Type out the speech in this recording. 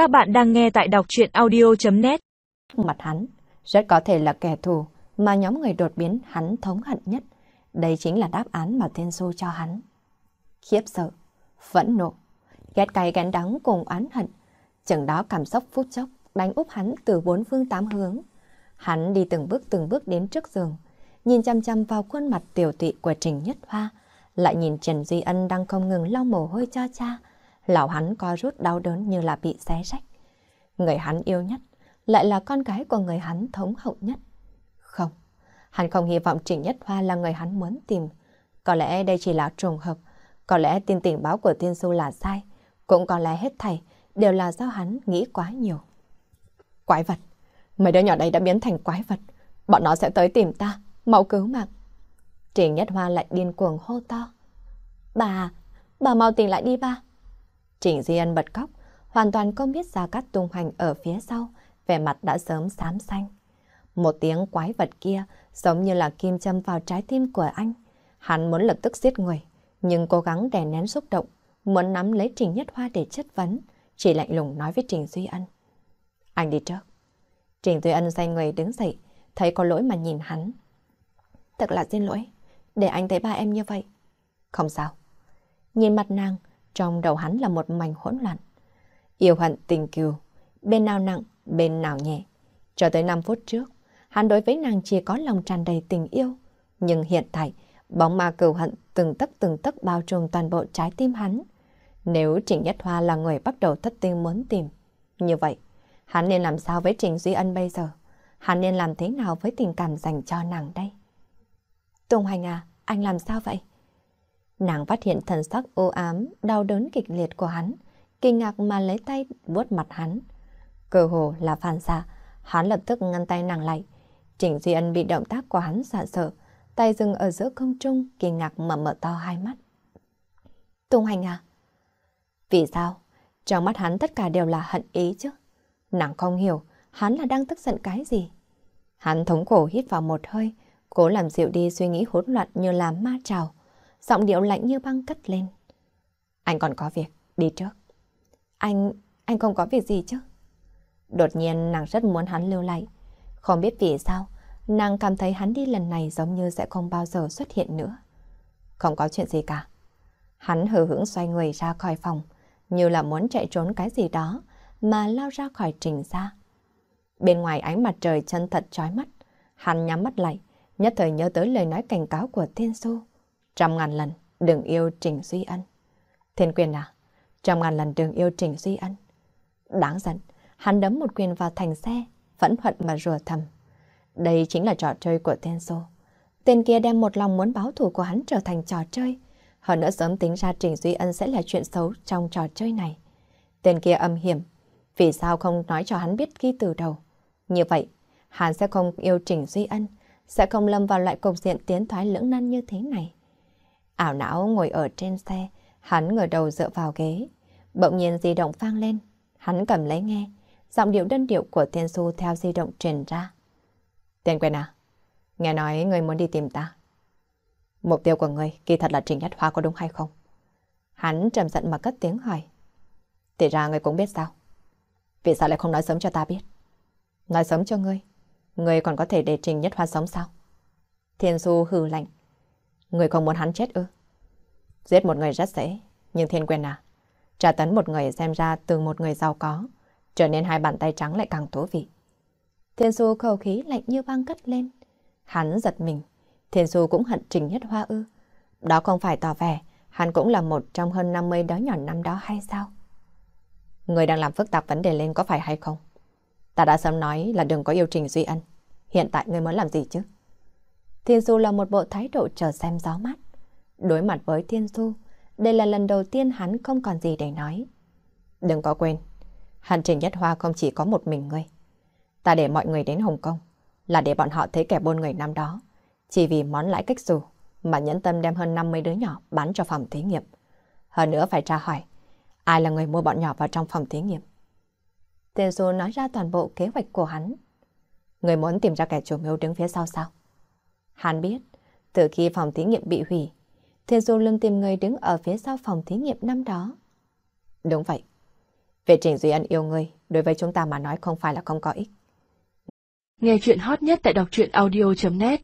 Các bạn đang nghe tại đọc chuyện audio.net Mặt hắn rất có thể là kẻ thù mà nhóm người đột biến hắn thống hận nhất. Đây chính là đáp án mà Thiên Du cho hắn. Khiếp sợ, phẫn nộ, ghét cay ghét đắng cùng oán hận. Chừng đó cảm xúc phút chốc đánh úp hắn từ bốn phương tám hướng. Hắn đi từng bước từng bước đến trước giường, nhìn chăm chăm vào khuôn mặt tiểu tụy của Trình Nhất Hoa, lại nhìn Trần Duy Ân đang không ngừng lau mồ hôi cho cha. Lão hắn co rút đau đớn như là bị xé rách. Người hắn yêu nhất lại là con gái của người hắn thống hậu nhất. Không, hắn không hy vọng trịnh Nhất Hoa là người hắn muốn tìm. Có lẽ đây chỉ là trùng hợp, có lẽ tin tình báo của Tiên Du là sai, cũng có lẽ hết thảy đều là do hắn nghĩ quá nhiều. Quái vật, mấy đứa nhỏ đây đã biến thành quái vật, bọn nó sẽ tới tìm ta, mau cứu mạng. trịnh Nhất Hoa lại điên cuồng hô to. Bà, bà mau tỉnh lại đi ba. Trình Di Ân bật khóc, hoàn toàn không biết Gia Cát tung hành ở phía sau, vẻ mặt đã sớm xám xanh. Một tiếng quái vật kia giống như là kim châm vào trái tim của anh. Hắn muốn lập tức giết người, nhưng cố gắng đè nén xúc động, muốn nắm lấy Trình Nhất Hoa để chất vấn, chỉ lạnh lùng nói với Trình Duy Ân. Anh đi trước. Trình Duy Ân xoay người đứng dậy, thấy có lỗi mà nhìn hắn. Thật là xin lỗi, để anh thấy ba em như vậy. Không sao. Nhìn mặt nàng, trong đầu hắn là một mảnh hỗn loạn. Yêu hận tình kiều, bên nào nặng, bên nào nhẹ. Cho tới 5 phút trước, hắn đối với nàng chỉ có lòng tràn đầy tình yêu. Nhưng hiện tại, bóng ma cừu hận từng tấc từng tấc bao trùm toàn bộ trái tim hắn. Nếu Trịnh Nhất Hoa là người bắt đầu thất tinh muốn tìm, như vậy, hắn nên làm sao với Trịnh Duy Ân bây giờ? Hắn nên làm thế nào với tình cảm dành cho nàng đây? Tùng Hành à, anh làm sao vậy? Nàng phát hiện thần sắc ô ám, đau đớn kịch liệt của hắn, kinh ngạc mà lấy tay vuốt mặt hắn. Cơ hồ là phản xạ, hắn lập tức ngăn tay nàng lại. Trịnh Duy Ân bị động tác của hắn sợ sợ, tay dừng ở giữa không trung, kinh ngạc mở mở to hai mắt. Tung Hành à? Vì sao? Trong mắt hắn tất cả đều là hận ý chứ. Nàng không hiểu, hắn là đang tức giận cái gì. Hắn thống khổ hít vào một hơi, cố làm dịu đi suy nghĩ hỗn loạn như là ma trào giọng điệu lạnh như băng cất lên. Anh còn có việc, đi trước. Anh, anh không có việc gì chứ? Đột nhiên nàng rất muốn hắn lưu lại. Không biết vì sao, nàng cảm thấy hắn đi lần này giống như sẽ không bao giờ xuất hiện nữa. Không có chuyện gì cả. Hắn hờ hững xoay người ra khỏi phòng, như là muốn chạy trốn cái gì đó, mà lao ra khỏi trình ra. Bên ngoài ánh mặt trời chân thật chói mắt, hắn nhắm mắt lại, nhất thời nhớ tới lời nói cảnh cáo của Thiên Xu. Trăm ngàn lần đừng yêu Trình Duy Ân. Thiên quyền à, trăm ngàn lần đừng yêu Trình Duy Ân. Đáng giận, hắn đấm một quyền vào thành xe, phẫn hận mà rùa thầm. Đây chính là trò chơi của tên Sô. Tên kia đem một lòng muốn báo thù của hắn trở thành trò chơi. Hơn nữa sớm tính ra Trình Duy Ân sẽ là chuyện xấu trong trò chơi này. Tên kia âm hiểm, vì sao không nói cho hắn biết khi từ đầu. Như vậy, hắn sẽ không yêu Trình Duy Ân, sẽ không lâm vào loại cục diện tiến thoái lưỡng nan như thế này. Ảo não ngồi ở trên xe, hắn ngửa đầu dựa vào ghế. Bỗng nhiên di động vang lên, hắn cầm lấy nghe, giọng điệu đơn điệu của Thiên Su theo di động truyền ra. Tên quen à? Nghe nói người muốn đi tìm ta. Mục tiêu của người kỳ thật là Trình Nhất Hoa có đúng hay không? Hắn trầm giận mà cất tiếng hỏi. Thì ra người cũng biết sao? Vì sao lại không nói sớm cho ta biết? Nói sớm cho ngươi, ngươi còn có thể để Trình Nhất Hoa sống sao? Thiên Su hừ lạnh, Người không muốn hắn chết ư? Giết một người rất dễ, nhưng thiên quyền à? Trả tấn một người xem ra từ một người giàu có, trở nên hai bàn tay trắng lại càng thú vị. Thiên su khẩu khí lạnh như băng cất lên. Hắn giật mình, thiên su cũng hận trình nhất hoa ư. Đó không phải tỏ vẻ, hắn cũng là một trong hơn 50 đứa nhỏ năm đó hay sao? Người đang làm phức tạp vấn đề lên có phải hay không? Ta đã sớm nói là đừng có yêu Trình Duy Ân. Hiện tại người muốn làm gì chứ? Thiên Du là một bộ thái độ chờ xem gió mát. Đối mặt với Thiên Du, đây là lần đầu tiên hắn không còn gì để nói. Đừng có quên, hành trình nhất hoa không chỉ có một mình ngươi. Ta để mọi người đến Hồng Kông là để bọn họ thấy kẻ buôn người năm đó. Chỉ vì món lãi cách dù mà nhẫn tâm đem hơn 50 đứa nhỏ bán cho phòng thí nghiệm. Hơn nữa phải tra hỏi, ai là người mua bọn nhỏ vào trong phòng thí nghiệm. Thiên Du nói ra toàn bộ kế hoạch của hắn. Người muốn tìm ra kẻ chủ mưu đứng phía sau sao? Hắn biết, từ khi phòng thí nghiệm bị hủy, Thiên Du luôn tìm người đứng ở phía sau phòng thí nghiệm năm đó. Đúng vậy. Về Trình Duy Ân yêu người, đối với chúng ta mà nói không phải là không có ích. Nghe chuyện hot nhất tại đọc truyện audio.net